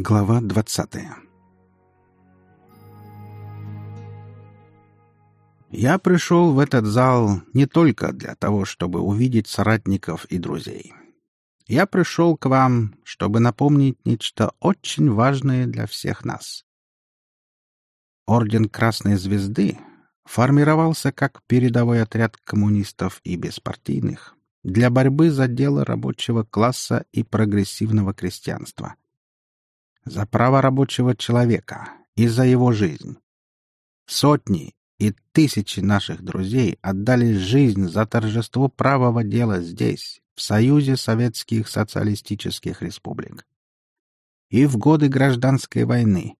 Глава двадцатая Я пришел в этот зал не только для того, чтобы увидеть соратников и друзей. Я пришел к вам, чтобы напомнить нечто очень важное для всех нас. Орден Красной Звезды формировался как передовой отряд коммунистов и беспартийных для борьбы за дело рабочего класса и прогрессивного крестьянства — за право рабочего человека и за его жизнь. Сотни и тысячи наших друзей отдали жизнь за торжество правого дела здесь, в Союзе Советских Социалистических Республик. И в годы Гражданской войны,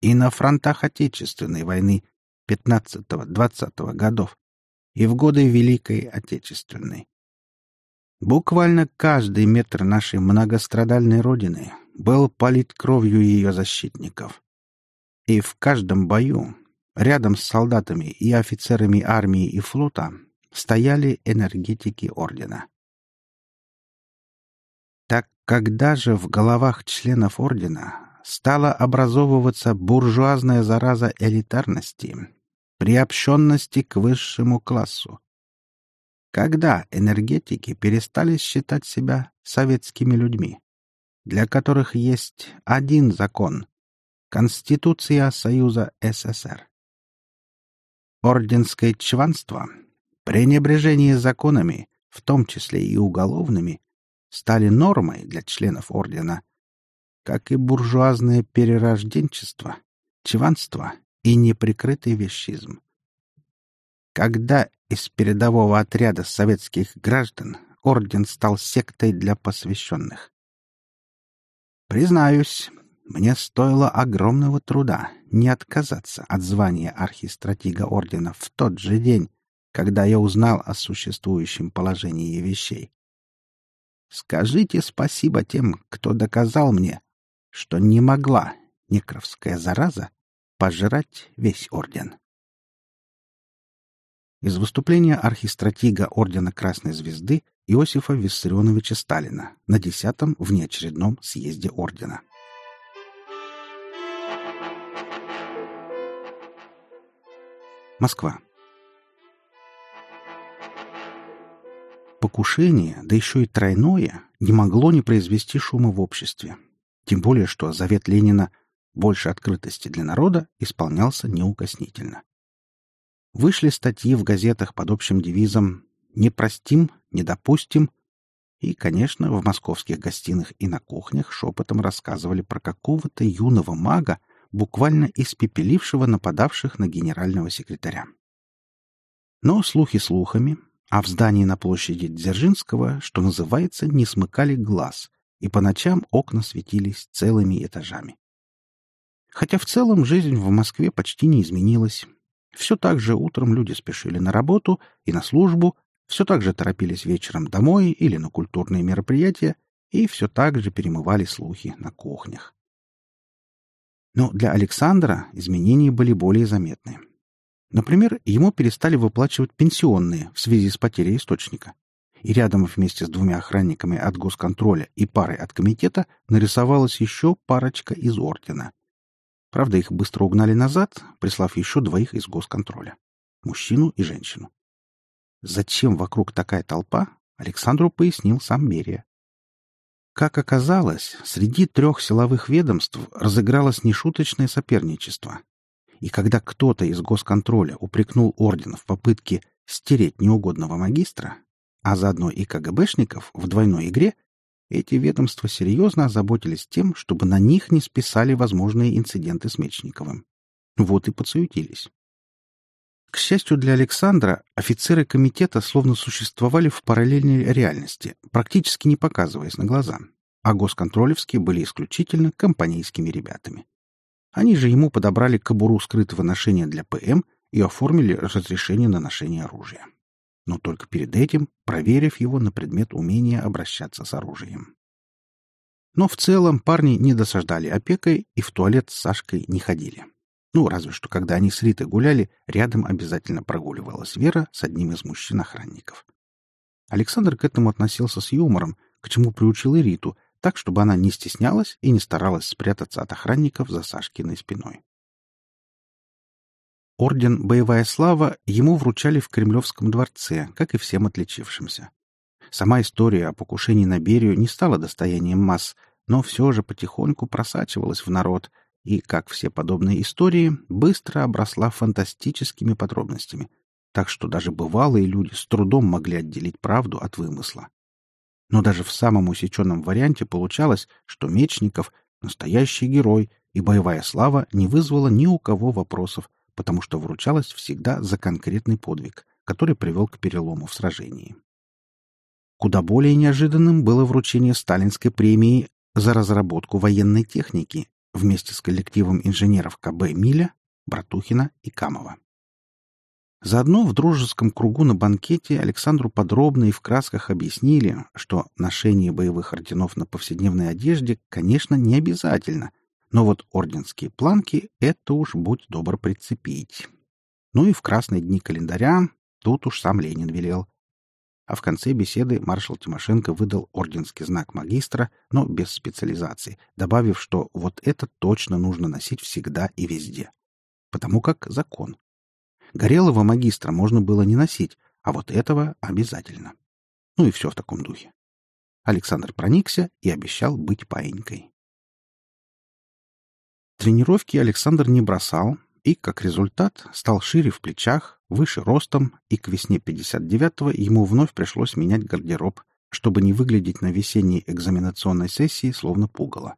и на фронтах Отечественной войны 15-20 годов, и в годы Великой Отечественной. Буквально каждый метр нашей многострадальной Родины был полит кровью ее защитников. И в каждом бою, рядом с солдатами и офицерами армии и флота, стояли энергетики Ордена. Так когда же в головах членов Ордена стала образовываться буржуазная зараза элитарности, приобщенности к высшему классу, когда энергетики перестали считать себя советскими людьми, для которых есть один закон — Конституция Союза СССР. Орденское чванство, пренебрежение законами, в том числе и уголовными, стали нормой для членов ордена, как и буржуазное перерожденчество, чванство и неприкрытый вещизм. Когда из передового отряда советских граждан орден стал сектой для посвященных. Признаюсь, мне стоило огромного труда не отказаться от звания архистратига ордена в тот же день, когда я узнал о существующем положении вещей. Скажите спасибо тем, кто доказал мне, что не могла некровская зараза пожрать весь орден. Из выступления архистратига Ордена Красной Звезды Иосифа Виссарионовича Сталина на десятом внеочередном съезде ордена. Москва. Покушение, да еще и тройное, не могло не произвести шума в обществе. Тем более, что завет Ленина «больше открытости для народа» исполнялся неукоснительно. Вышли статьи в газетах под общим девизом «Не простим, не допустим». И, конечно, в московских гостиных и на кухнях шепотом рассказывали про какого-то юного мага, буквально испепелившего нападавших на генерального секретаря. Но слухи слухами, а в здании на площади Дзержинского, что называется, не смыкали глаз, и по ночам окна светились целыми этажами. Хотя в целом жизнь в Москве почти не изменилась. Все так же утром люди спешили на работу и на службу, все так же торопились вечером домой или на культурные мероприятия и все так же перемывали слухи на кухнях. Но для Александра изменения были более заметны. Например, ему перестали выплачивать пенсионные в связи с потерей источника. И рядом вместе с двумя охранниками от госконтроля и парой от комитета нарисовалась еще парочка из ордена. Правда, их быстро угнали назад, прислав еще двоих из госконтроля. Мужчину и женщину. Зачем вокруг такая толпа, Александру пояснил сам Берия. Как оказалось, среди трех силовых ведомств разыгралось нешуточное соперничество. И когда кто-то из госконтроля упрекнул орден в попытке стереть неугодного магистра, а заодно и КГБшников в двойной игре, эти ведомства серьезно озаботились тем, чтобы на них не списали возможные инциденты с Мечниковым. Вот и подсуетились. К счастью для Александра, офицеры комитета словно существовали в параллельной реальности, практически не показываясь на глаза, а госконтролевские были исключительно компанейскими ребятами. Они же ему подобрали кобуру скрытого ношения для ПМ и оформили разрешение на ношение оружия но только перед этим проверив его на предмет умения обращаться с оружием. Но в целом парни не досаждали опекой и в туалет с Сашкой не ходили. Ну, разве что, когда они с Ритой гуляли, рядом обязательно прогуливалась Вера с одним из мужчин-охранников. Александр к этому относился с юмором, к чему приучил и Риту, так, чтобы она не стеснялась и не старалась спрятаться от охранников за Сашкиной спиной. Орден «Боевая слава» ему вручали в Кремлевском дворце, как и всем отличившимся. Сама история о покушении на Берию не стала достоянием масс, но все же потихоньку просачивалась в народ и, как все подобные истории, быстро обросла фантастическими подробностями, так что даже бывалые люди с трудом могли отделить правду от вымысла. Но даже в самом усеченном варианте получалось, что Мечников — настоящий герой, и боевая слава не вызвала ни у кого вопросов, потому что вручалась всегда за конкретный подвиг, который привел к перелому в сражении. Куда более неожиданным было вручение сталинской премии за разработку военной техники вместе с коллективом инженеров КБ «Миля», Братухина и Камова. Заодно в дружеском кругу на банкете Александру подробно и в красках объяснили, что ношение боевых орденов на повседневной одежде, конечно, не обязательно, но вот орденские планки — это уж будь добр прицепить. Ну и в красные дни календаря тут уж сам Ленин велел. А в конце беседы маршал Тимошенко выдал орденский знак магистра, но без специализации, добавив, что вот это точно нужно носить всегда и везде. Потому как закон. Горелого магистра можно было не носить, а вот этого обязательно. Ну и все в таком духе. Александр проникся и обещал быть паинькой. Тренировки Александр не бросал и, как результат, стал шире в плечах, выше ростом, и к весне 59-го ему вновь пришлось менять гардероб, чтобы не выглядеть на весенней экзаменационной сессии словно пугало.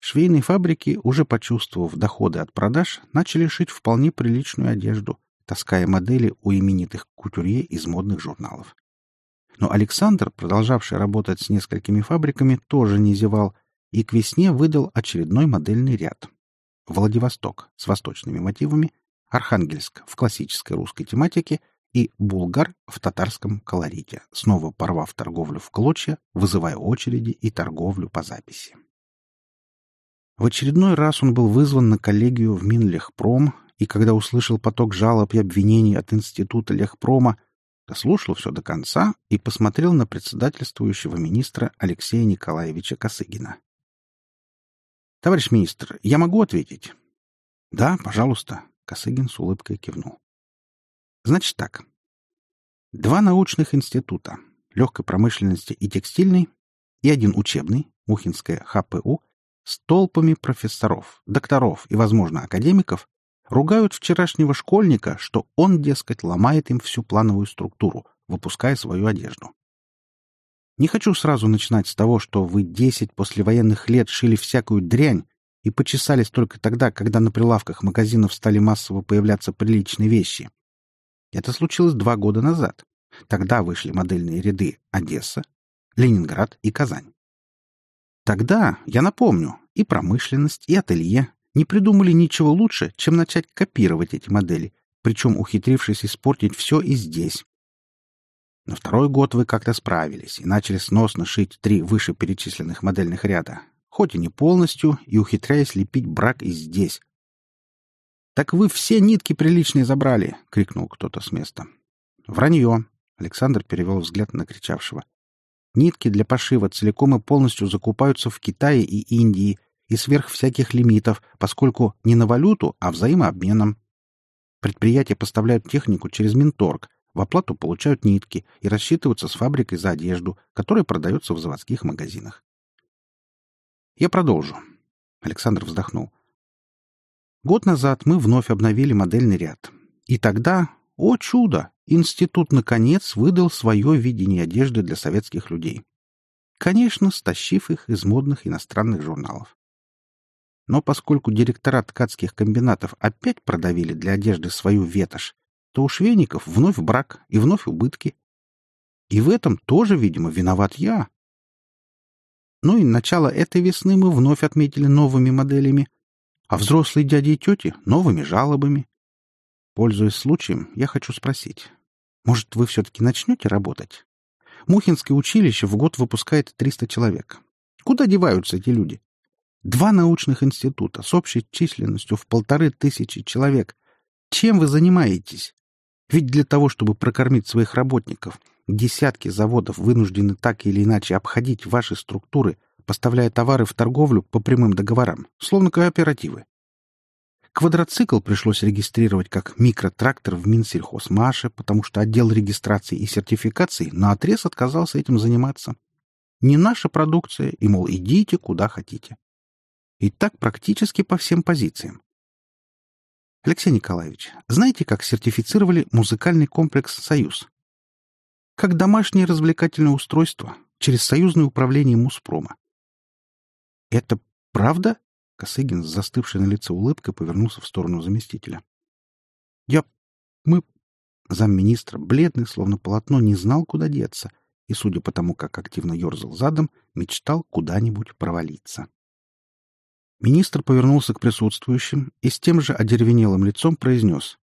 Швейные фабрики, уже почувствовав доходы от продаж, начали шить вполне приличную одежду, таская модели у именитых кутюрье из модных журналов. Но Александр, продолжавший работать с несколькими фабриками, тоже не зевал и к весне выдал очередной модельный ряд. Владивосток с восточными мотивами, Архангельск в классической русской тематике и Булгар в татарском колорите, снова порвав торговлю в клочья, вызывая очереди и торговлю по записи. В очередной раз он был вызван на коллегию в Минлехпром, и когда услышал поток жалоб и обвинений от Института Лехпрома, дослушал все до конца и посмотрел на председательствующего министра Алексея Николаевича Косыгина. «Товарищ министр, я могу ответить?» «Да, пожалуйста», — Косыгин с улыбкой кивнул. «Значит так. Два научных института — легкой промышленности и текстильный, и один учебный, Мухинская ХПУ, с толпами профессоров, докторов и, возможно, академиков ругают вчерашнего школьника, что он, дескать, ломает им всю плановую структуру, выпуская свою одежду. Не хочу сразу начинать с того, что вы десять послевоенных лет шили всякую дрянь и почесались только тогда, когда на прилавках магазинов стали массово появляться приличные вещи. Это случилось два года назад. Тогда вышли модельные ряды Одесса, Ленинград и Казань. Тогда, я напомню, и промышленность, и ателье не придумали ничего лучше, чем начать копировать эти модели, причем ухитрившись испортить все и здесь. На второй год вы как-то справились и начали сносно шить три вышеперечисленных модельных ряда, хоть и не полностью, и ухитряясь лепить брак и здесь. «Так вы все нитки приличные забрали!» — крикнул кто-то с места. «Вранье!» — Александр перевел взгляд на кричавшего. Нитки для пошива целиком и полностью закупаются в Китае и Индии и сверх всяких лимитов, поскольку не на валюту, а взаимообменом. Предприятия поставляют технику через Минторг, в оплату получают нитки и рассчитываются с фабрикой за одежду, которая продается в заводских магазинах. Я продолжу. Александр вздохнул. Год назад мы вновь обновили модельный ряд. И тогда, о чудо, институт наконец выдал свое видение одежды для советских людей. Конечно, стащив их из модных иностранных журналов. Но поскольку директора ткацких комбинатов опять продавили для одежды свою ветошь, то у швейников вновь брак и вновь убытки. И в этом тоже, видимо, виноват я. Ну и начало этой весны мы вновь отметили новыми моделями, а взрослые дяди и тети — новыми жалобами. Пользуясь случаем, я хочу спросить, может, вы все-таки начнете работать? Мухинское училище в год выпускает 300 человек. Куда деваются эти люди? Два научных института с общей численностью в полторы тысячи человек. Чем вы занимаетесь? Ведь для того, чтобы прокормить своих работников, десятки заводов вынуждены так или иначе обходить ваши структуры, поставляя товары в торговлю по прямым договорам, словно кооперативы. Квадроцикл пришлось регистрировать как микротрактор в Минсельхозмаше, потому что отдел регистрации и сертификации наотрез отказался этим заниматься. Не наша продукция, и, мол, идите куда хотите. И так практически по всем позициям. Алексей Николаевич, знаете, как сертифицировали музыкальный комплекс «Союз»? Как домашнее развлекательное устройство через союзное управление Муспрома. Это правда? Косыгин с застывшей на лице улыбкой повернулся в сторону заместителя. Я... мы... Замминистра, бледный, словно полотно, не знал, куда деться, и, судя по тому, как активно ерзал задом, мечтал куда-нибудь провалиться. Министр повернулся к присутствующим и с тем же одеревенелым лицом произнес.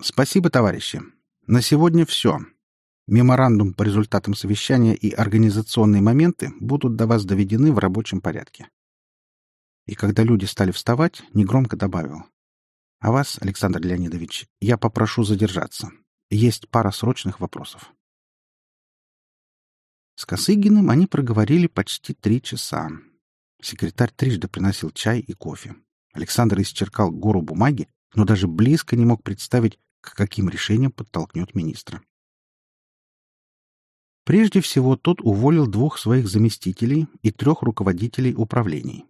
«Спасибо, товарищи. На сегодня все. Меморандум по результатам совещания и организационные моменты будут до вас доведены в рабочем порядке». И когда люди стали вставать, негромко добавил. «А вас, Александр Леонидович, я попрошу задержаться. Есть пара срочных вопросов». С Косыгиным они проговорили почти три часа. Секретарь трижды приносил чай и кофе. Александр исчеркал гору бумаги, но даже близко не мог представить, к каким решениям подтолкнет министра. Прежде всего, тот уволил двух своих заместителей и трех руководителей управлений.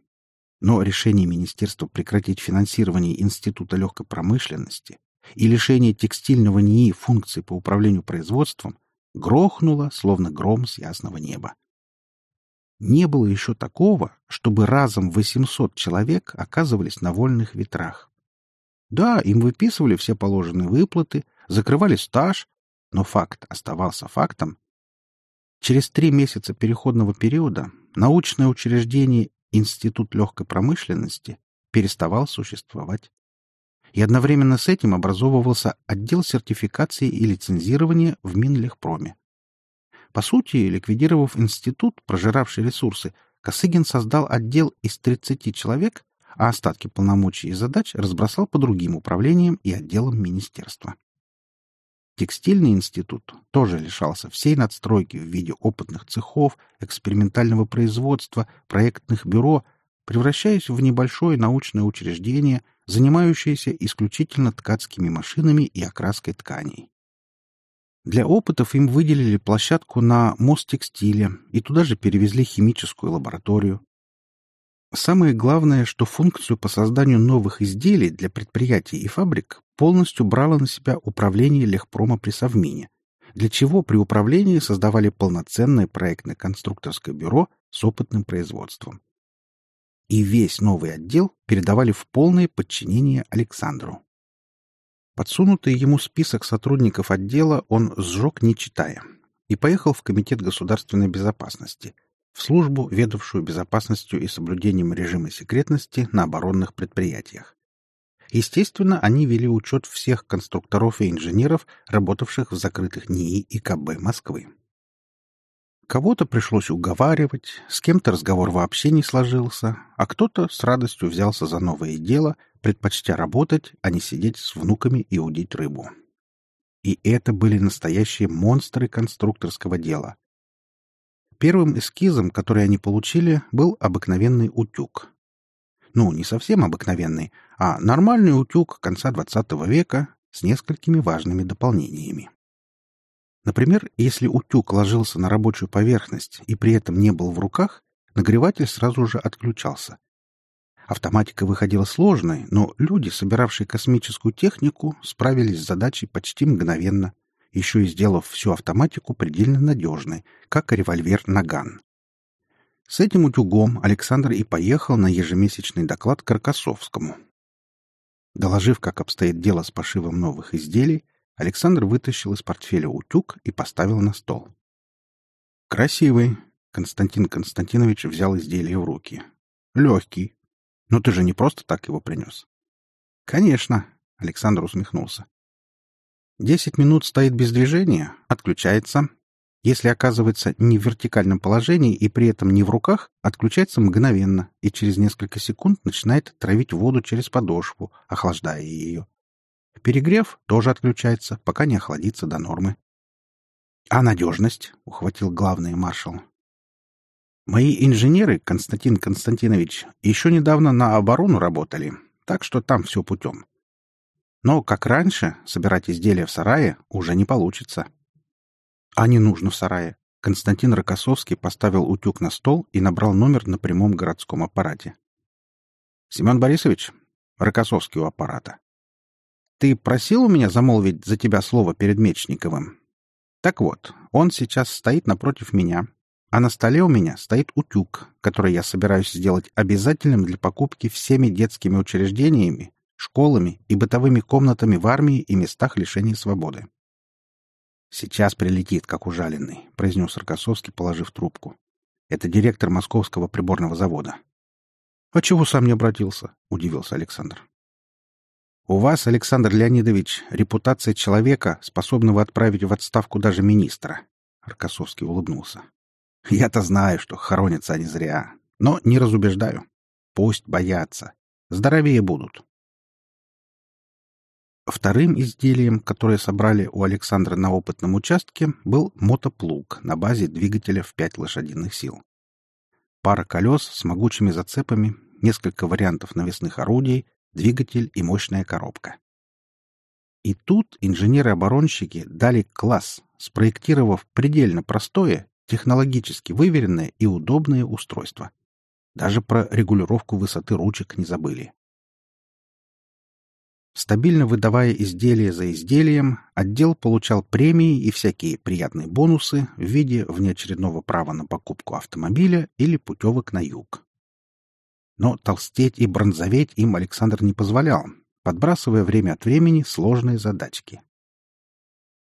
Но решение министерства прекратить финансирование Института легкой промышленности и лишение текстильного НИИ функций по управлению производством грохнуло, словно гром с ясного неба. Не было еще такого, чтобы разом 800 человек оказывались на вольных ветрах. Да, им выписывали все положенные выплаты, закрывали стаж, но факт оставался фактом. Через три месяца переходного периода научное учреждение Институт легкой промышленности переставал существовать. И одновременно с этим образовывался отдел сертификации и лицензирования в Минлегпроме. По сути, ликвидировав институт, прожиравший ресурсы, Косыгин создал отдел из 30 человек, а остатки полномочий и задач разбросал по другим управлениям и отделам министерства. Текстильный институт тоже лишался всей надстройки в виде опытных цехов, экспериментального производства, проектных бюро, превращаясь в небольшое научное учреждение, занимающееся исключительно ткацкими машинами и окраской тканей. Для опытов им выделили площадку на мост текстиля и туда же перевезли химическую лабораторию. Самое главное, что функцию по созданию новых изделий для предприятий и фабрик полностью брало на себя управление Лехпрома при Совмине, для чего при управлении создавали полноценное проектно-конструкторское бюро с опытным производством. И весь новый отдел передавали в полное подчинение Александру. Подсунутый ему список сотрудников отдела он сжег, не читая, и поехал в Комитет государственной безопасности, в службу, ведавшую безопасностью и соблюдением режима секретности на оборонных предприятиях. Естественно, они вели учет всех конструкторов и инженеров, работавших в закрытых НИИ и КБ Москвы. Кого-то пришлось уговаривать, с кем-то разговор вообще не сложился, а кто-то с радостью взялся за новое дело, предпочтя работать, а не сидеть с внуками и удить рыбу. И это были настоящие монстры конструкторского дела. Первым эскизом, который они получили, был обыкновенный утюг. Ну, не совсем обыкновенный, а нормальный утюг конца XX века с несколькими важными дополнениями. Например, если утюг ложился на рабочую поверхность и при этом не был в руках, нагреватель сразу же отключался. Автоматика выходила сложной, но люди, собиравшие космическую технику, справились с задачей почти мгновенно, еще и сделав всю автоматику предельно надежной, как револьвер «Наган». С этим утюгом Александр и поехал на ежемесячный доклад к Аркасовскому. Доложив, как обстоит дело с пошивом новых изделий, Александр вытащил из портфеля утюг и поставил на стол. «Красивый!» — Константин Константинович взял изделие в руки. «Легкий. Но ты же не просто так его принес». «Конечно!» — Александр усмехнулся. «Десять минут стоит без движения, отключается. Если оказывается не в вертикальном положении и при этом не в руках, отключается мгновенно и через несколько секунд начинает травить воду через подошву, охлаждая ее. Перегрев тоже отключается, пока не охладится до нормы. — А надежность? — ухватил главный маршал. Мои инженеры, Константин Константинович, еще недавно на оборону работали, так что там все путем. Но, как раньше, собирать изделия в сарае уже не получится. А не нужно в сарае. Константин Рокоссовский поставил утюг на стол и набрал номер на прямом городском аппарате. «Семен Борисович, Рокоссовский у аппарата. Ты просил у меня замолвить за тебя слово перед Мечниковым? Так вот, он сейчас стоит напротив меня, а на столе у меня стоит утюг, который я собираюсь сделать обязательным для покупки всеми детскими учреждениями, школами и бытовыми комнатами в армии и местах лишения свободы. «Сейчас прилетит, как ужаленный», — произнес Рокоссовский, положив трубку. «Это директор московского приборного завода». «А чего сам не обратился?» — удивился Александр. «У вас, Александр Леонидович, репутация человека, способного отправить в отставку даже министра», — Рокоссовский улыбнулся. «Я-то знаю, что хоронятся они зря, но не разубеждаю. Пусть боятся. Здоровее будут». Вторым изделием, которое собрали у Александра на опытном участке, был мотоплуг на базе двигателя в 5 лошадиных сил. Пара колес с могучими зацепами, несколько вариантов навесных орудий, двигатель и мощная коробка. И тут инженеры-оборонщики дали класс, спроектировав предельно простое, технологически выверенное и удобное устройство. Даже про регулировку высоты ручек не забыли. Стабильно выдавая изделие за изделием, отдел получал премии и всякие приятные бонусы в виде внеочередного права на покупку автомобиля или путевок на юг. Но толстеть и бронзоветь им Александр не позволял, подбрасывая время от времени сложные задачки.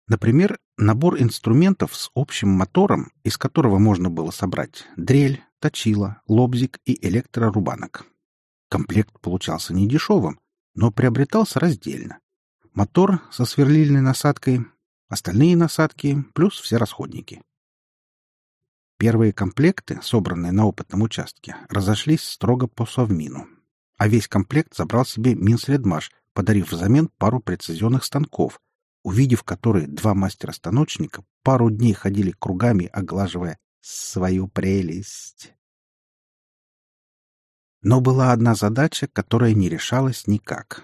Например, набор инструментов с общим мотором, из которого можно было собрать дрель, точила, лобзик и электрорубанок. Комплект получался недешевым, но приобретался раздельно. Мотор со сверлильной насадкой, остальные насадки плюс все расходники. Первые комплекты, собранные на опытном участке, разошлись строго по совмину, а весь комплект забрал себе Минсредмаш, подарив взамен пару прецизионных станков, увидев которые два мастера-станочника пару дней ходили кругами, оглаживая свою прелесть. Но была одна задача, которая не решалась никак.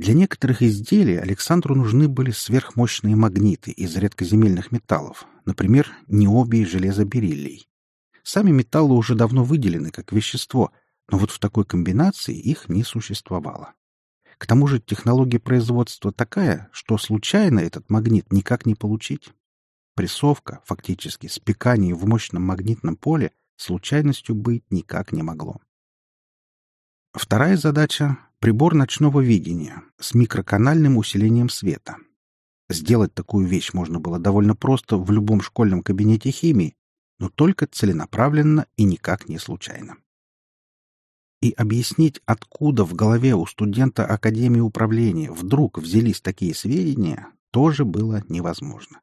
Для некоторых изделий Александру нужны были сверхмощные магниты из редкоземельных металлов, например, необий железобериллий. Сами металлы уже давно выделены как вещество, но вот в такой комбинации их не существовало. К тому же технология производства такая, что случайно этот магнит никак не получить. Прессовка, фактически спекание в мощном магнитном поле, случайностью быть никак не могло. Вторая задача — прибор ночного видения с микроканальным усилением света. Сделать такую вещь можно было довольно просто в любом школьном кабинете химии, но только целенаправленно и никак не случайно. И объяснить, откуда в голове у студента Академии управления вдруг взялись такие сведения, тоже было невозможно.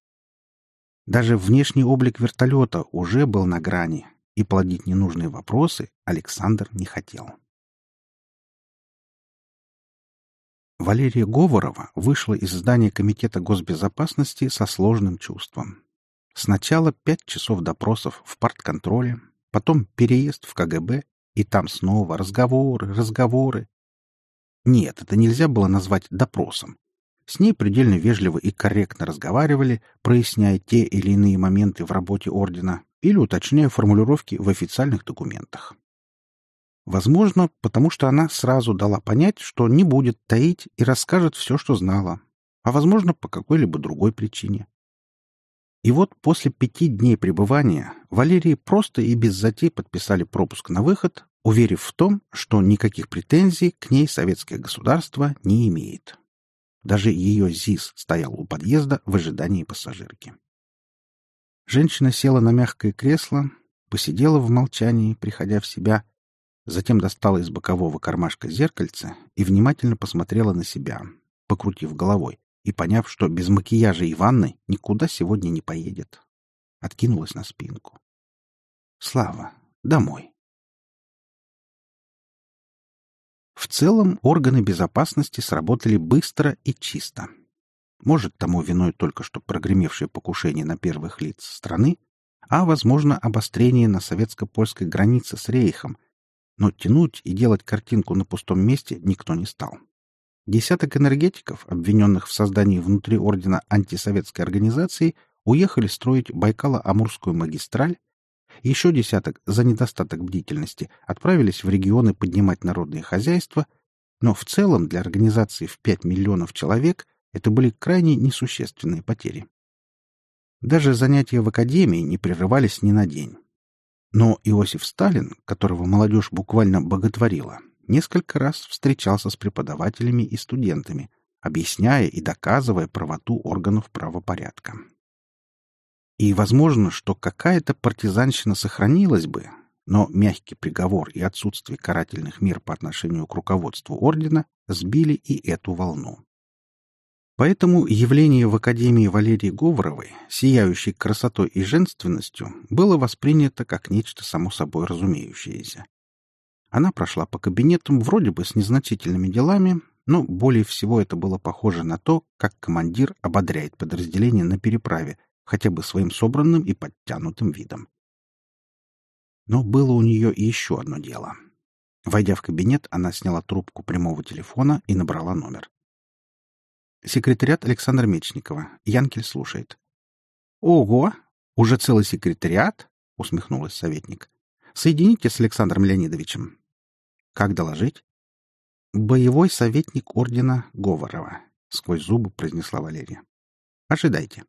Даже внешний облик вертолета уже был на грани, и плодить ненужные вопросы Александр не хотел. Валерия Говорова вышла из здания Комитета госбезопасности со сложным чувством. Сначала пять часов допросов в партконтроле, потом переезд в КГБ, и там снова разговоры, разговоры. Нет, это нельзя было назвать допросом. С ней предельно вежливо и корректно разговаривали, проясняя те или иные моменты в работе ордена или уточняя формулировки в официальных документах. Возможно, потому что она сразу дала понять, что не будет таить и расскажет все, что знала, а возможно, по какой-либо другой причине. И вот после пяти дней пребывания Валерии просто и без затей подписали пропуск на выход, уверив в том, что никаких претензий к ней советское государство не имеет. Даже ее ЗИС стоял у подъезда в ожидании пассажирки. Женщина села на мягкое кресло, посидела в молчании, приходя в себя — Затем достала из бокового кармашка зеркальце и внимательно посмотрела на себя, покрутив головой и поняв, что без макияжа и ванны никуда сегодня не поедет. Откинулась на спинку. Слава, домой. В целом органы безопасности сработали быстро и чисто. Может, тому виной только что прогремевшее покушение на первых лиц страны, а, возможно, обострение на советско-польской границе с Рейхом, но тянуть и делать картинку на пустом месте никто не стал. Десяток энергетиков, обвиненных в создании внутри ордена антисоветской организации, уехали строить Байкало-Амурскую магистраль, еще десяток за недостаток бдительности отправились в регионы поднимать народные хозяйства, но в целом для организации в 5 миллионов человек это были крайне несущественные потери. Даже занятия в академии не прерывались ни на день. Но Иосиф Сталин, которого молодежь буквально боготворила, несколько раз встречался с преподавателями и студентами, объясняя и доказывая правоту органов правопорядка. И возможно, что какая-то партизанщина сохранилась бы, но мягкий приговор и отсутствие карательных мер по отношению к руководству ордена сбили и эту волну. Поэтому явление в Академии Валерии Говоровой, сияющей красотой и женственностью, было воспринято как нечто само собой разумеющееся. Она прошла по кабинетам вроде бы с незначительными делами, но более всего это было похоже на то, как командир ободряет подразделение на переправе, хотя бы своим собранным и подтянутым видом. Но было у нее и еще одно дело. Войдя в кабинет, она сняла трубку прямого телефона и набрала номер. Секретариат Александра Мечникова. Янкель слушает. «Ого! Уже целый секретариат?» — усмехнулась советник. «Соедините с Александром Леонидовичем». «Как доложить?» «Боевой советник ордена Говорова», — сквозь зубы произнесла Валерия. «Ожидайте».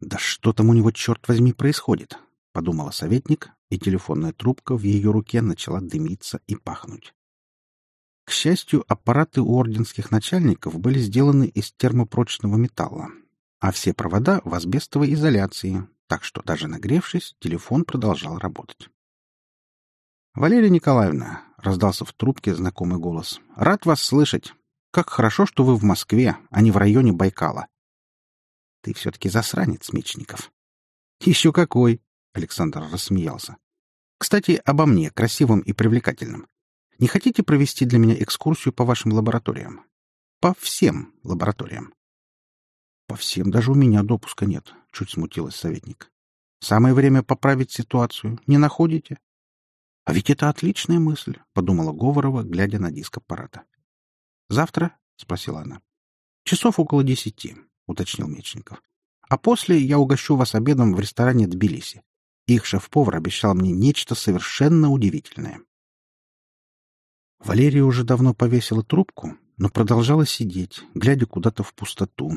«Да что там у него, черт возьми, происходит?» — подумала советник, и телефонная трубка в ее руке начала дымиться и пахнуть. К счастью, аппараты у орденских начальников были сделаны из термопрочного металла, а все провода в асбестовой изоляции, так что даже нагревшись, телефон продолжал работать. «Валерия Николаевна», — раздался в трубке знакомый голос, — «рад вас слышать. Как хорошо, что вы в Москве, а не в районе Байкала». «Ты все-таки засранец, Мечников». «Еще какой!» — Александр рассмеялся. «Кстати, обо мне, красивым и привлекательным. Не хотите провести для меня экскурсию по вашим лабораториям? По всем лабораториям. По всем даже у меня допуска нет, чуть смутилась советник. Самое время поправить ситуацию, не находите? А ведь это отличная мысль, подумала Говорова, глядя на диск аппарата. Завтра? спросила она. Часов около десяти, уточнил Мечников. А после я угощу вас обедом в ресторане Тбилиси. Их шеф-повар обещал мне нечто совершенно удивительное. Валерия уже давно повесила трубку, но продолжала сидеть, глядя куда-то в пустоту.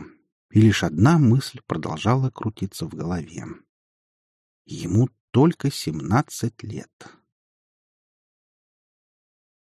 И лишь одна мысль продолжала крутиться в голове. Ему только семнадцать лет.